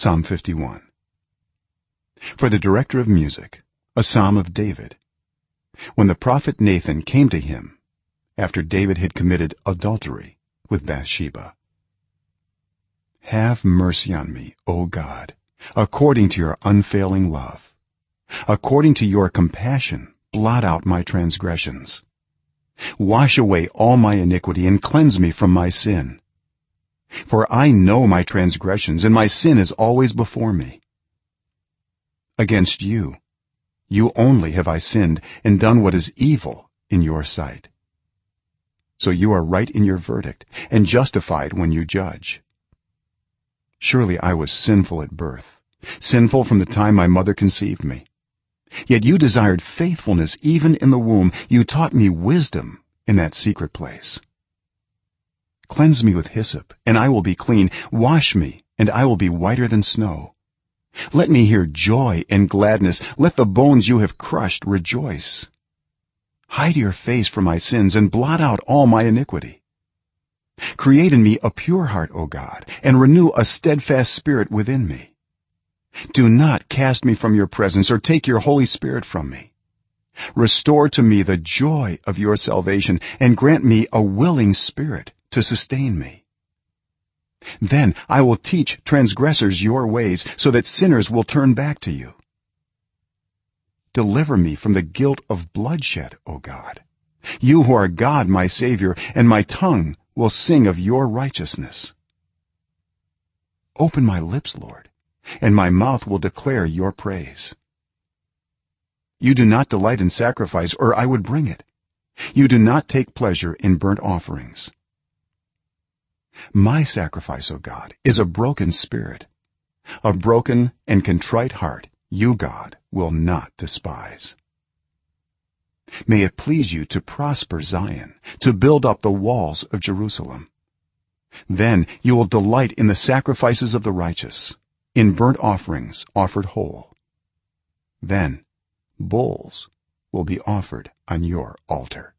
psalm 51 for the director of music a psalm of david. When the prophet nathan came to him after david had committed adultery with bathsheba. Have mercy on me o god according to your unfailing love. According to your compassion blot out my transgressions. Wash away all my iniquity and cleanse me from my sin for i know my transgressions and my sin is always before me. Against you you only have i sinned and done what is evil in your sight. So you are right in your verdict and justified when you judge. Surely i was sinful at birth sinful from the time my mother conceived me. Yet you desired faithfulness even in the womb. You taught me wisdom in that secret place cleanse me with hyssop and i will be clean. Wash me and i will be whiter than snow. Let me hear joy and gladness. Let the bones you have crushed rejoice. Hide your face from my sins and blot out all my iniquity. Create in me a pure heart o god and renew a steadfast spirit within me. Do not cast me from your presence or take your holy spirit from me. Restore to me the joy of your salvation and grant me a willing spirit to sustain me. Then i will teach transgressors your ways so that sinners will turn back to you. Deliver me from the guilt of bloodshed o god. You who are god my savior and my tongue will sing of your righteousness. Open my lips lord and my mouth will declare your praise. You do not delight in sacrifice or i would bring it. You do not take pleasure in burnt offerings my sacrifice o god is a broken spirit a broken and contrite heart you god will not despise. May it please you to prosper zion to build up the walls of jerusalem. Then you will delight in the sacrifices of the righteous in burnt offerings offered whole. Then bulls will be offered on your altar